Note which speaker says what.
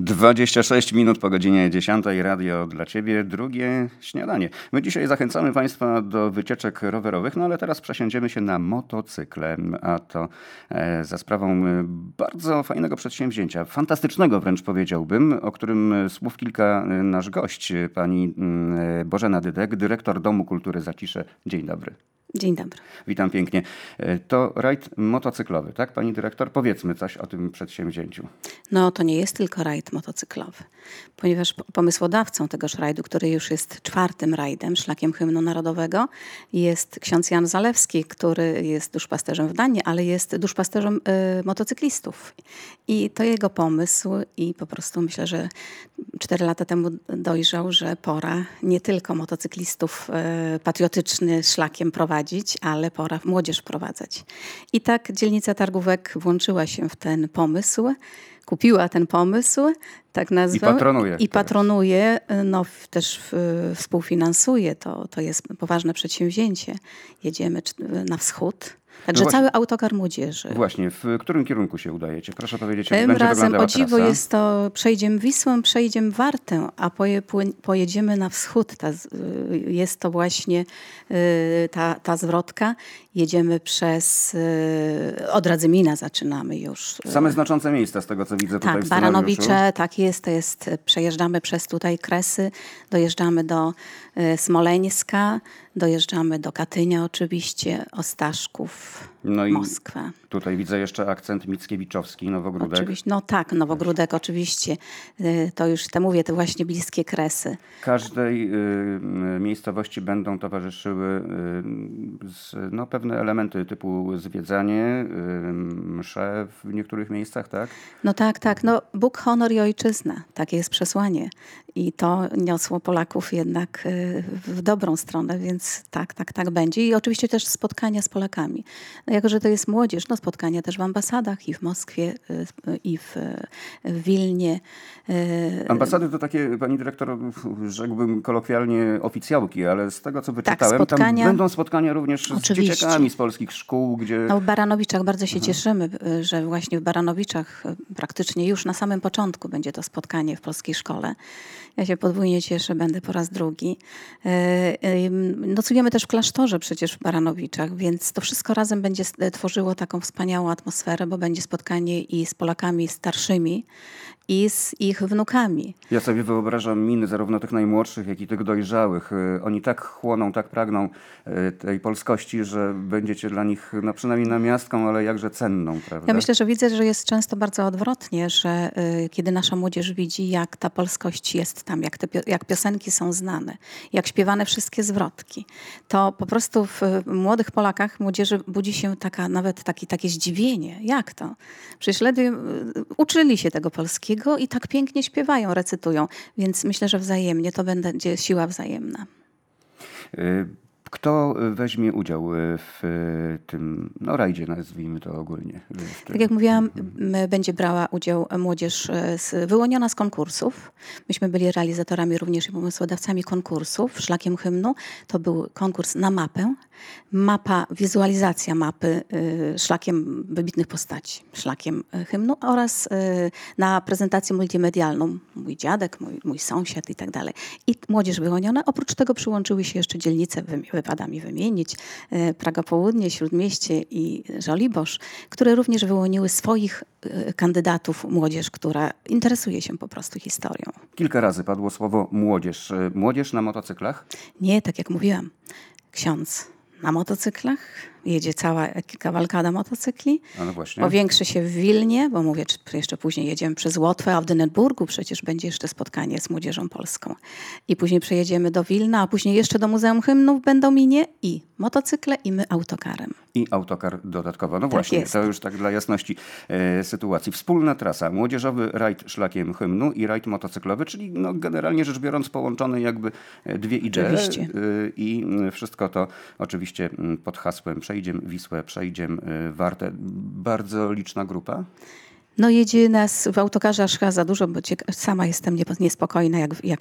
Speaker 1: 26 minut po godzinie 10 radio dla Ciebie, drugie śniadanie. My dzisiaj zachęcamy Państwa do wycieczek rowerowych, no ale teraz przesiądziemy się na motocykle, a to e, za sprawą e, bardzo fajnego przedsięwzięcia, fantastycznego wręcz powiedziałbym, o którym słów kilka e, nasz gość, pani mm, Bożena Dydek, dyrektor Domu Kultury Zacisze. Dzień dobry.
Speaker 2: Dzień dobry.
Speaker 1: Witam pięknie. E, To rajd motocyklowy, tak pani dyrektor? Powiedzmy coś o tym przedsięwzięciu.
Speaker 2: No to nie jest tylko rajd motocyklowy, ponieważ po- pomysłodawcą tegoż rajdu, który już jest czwartym rajdem, szlakiem hymnu narodowego, jest ksiądz Jan Zalewski, który jest duszpasterzem w Danii, ale jest duszpasterzem y, motocyklistów. I to jego pomysł i po prostu myślę, że cztery lata temu dojrzał, że pora nie tylko motocyklistów y, patriotyczny szlakiem prowadzić, ale pora młodzież wprowadzać. I tak dzielnica Targówek włączyła się w ten pomysł, kupiła ten pomysł, tak nazwę.
Speaker 1: patronuje
Speaker 2: I
Speaker 1: teraz.
Speaker 2: patronuje, no w- też w- współfinansuje. To, to jest poważne przedsięwzięcie. Jedziemy na wschód. Także
Speaker 1: właśnie.
Speaker 2: cały autokar młodzieży.
Speaker 1: Właśnie, w którym kierunku się udajecie? Proszę powiedzieć,
Speaker 2: Tym razem o dziwo
Speaker 1: trasa?
Speaker 2: jest to, przejdziemy Wisłą, przejdziemy Wartę, a poje, pojedziemy na wschód. Ta, y, jest to właśnie y, ta, ta zwrotka. Jedziemy przez, y, od Radzymina zaczynamy już.
Speaker 1: Same znaczące miejsca z tego, co widzę tutaj
Speaker 2: Tak,
Speaker 1: w.
Speaker 2: Baranowicze, tak jest, to jest. Przejeżdżamy przez tutaj Kresy, dojeżdżamy do Smoleńska, dojeżdżamy do Katynia oczywiście, Ostaszków,
Speaker 1: No i
Speaker 2: Moskwę.
Speaker 1: tutaj widzę jeszcze akcent Mickiewiczowski, Nowogródek.
Speaker 2: Oczywiście, no tak, Nowogródek oczywiście. Y, To już, te mówię, te właśnie bliskie Kresy.
Speaker 1: Każdej y, y, miejscowości będą towarzyszyły y, z, no, pewne elementy typu zwiedzanie, y, msze w niektórych miejscach, tak?
Speaker 2: No tak, tak, no Bóg, honor i ojczyzna, takie jest przesłanie. I to niosło Polaków jednak y, w dobrą stronę, więc tak, tak, tak będzie. I oczywiście też spotkania z Polakami. No, jako, że to jest młodzież, no spotkania też w ambasadach i w Moskwie, y, i w, w Wilnie. y,
Speaker 1: Ambasady to takie, pani dyrektor, rzekłbym kolokwialnie oficjałki, ale z tego, co wyczytałem,
Speaker 2: Tak, spotkania-
Speaker 1: tam będą spotkania również z
Speaker 2: Oczywiście.
Speaker 1: dzieciakami z polskich szkół, gdzie...
Speaker 2: No w Baranowiczach bardzo się cieszymy, y, że właśnie w Baranowiczach y, praktycznie już na samym początku będzie to spotkanie w polskiej szkole. Ja się podwójnie cieszę, będę po raz drugi. Nocujemy też w klasztorze przecież w Baranowiczach, więc to wszystko razem będzie s- tworzyło taką wspaniałą atmosferę, bo będzie spotkanie i z Polakami starszymi, i z ich wnukami.
Speaker 1: Ja sobie wyobrażam miny zarówno tych najmłodszych, jak i tych dojrzałych. Y, Oni tak chłoną, tak pragną y, tej polskości, że będziecie dla nich no, przynajmniej namiastką, ale jakże cenną, prawda?
Speaker 2: Ja myślę, że widzę, że jest często bardzo odwrotnie, że kiedy nasza młodzież widzi, jak ta polskość jest tam, jak, te, jak piosenki są znane, jak śpiewane wszystkie zwrotki, to po prostu w młodych Polakach, młodzieży budzi się taka, nawet taki, takie zdziwienie. Jak to? Przecież ledwie y, uczyli się tego polskiego i tak pięknie śpiewają, recytują. Więc myślę, że wzajemnie to będzie siła wzajemna.
Speaker 1: Y, Kto weźmie udział y, w y, tym no, rajdzie, nazwijmy to ogólnie? y,
Speaker 2: Tak jak mówiłam, będzie brała udział młodzież z, wyłoniona z konkursów. Myśmy byli realizatorami również i pomysłodawcami konkursów szlakiem hymnu. To był konkurs na mapę. Mapa, wizualizacja mapy y, szlakiem wybitnych postaci, szlakiem y, hymnu oraz y, na prezentację multimedialną. Mój dziadek, mój, mój sąsiad i tak dalej. I młodzież wyłoniona. Oprócz tego przyłączyły się jeszcze dzielnice, wymi- wypada mi wymienić, y, Praga Południe, Śródmieście i Żoliborz, które również wyłoniły swoich y, kandydatów młodzież, która interesuje się po prostu historią.
Speaker 1: Kilka razy padło słowo młodzież. Y, Młodzież na motocyklach?
Speaker 2: Nie, tak jak mówiłam, ksiądz na motocyklach, jedzie cała kawalkada motocykli,
Speaker 1: A no właśnie.
Speaker 2: powiększy się w Wilnie, bo mówię, jeszcze później jedziemy przez Łotwę, a w Dynetburgu przecież będzie jeszcze spotkanie z młodzieżą polską. I później przejedziemy do Wilna, a później jeszcze do Muzeum Hymnów w Będominie i motocykle i my autokarem.
Speaker 1: I autokar dodatkowo. No właśnie,
Speaker 2: jest.
Speaker 1: to już tak dla jasności e, sytuacji. Wspólna trasa, młodzieżowy rajd szlakiem hymnu i rajd motocyklowy, czyli no, generalnie rzecz biorąc połączone jakby e, dwie idee.
Speaker 2: Oczywiście.
Speaker 1: E, I wszystko to oczywiście mm, pod hasłem przejdziem Wisłę, przejdziem e, Wartę. Bardzo liczna grupa.
Speaker 2: No jedzie nas w autokarze aż za dużo, bo sama jestem niespokojna, jak, jak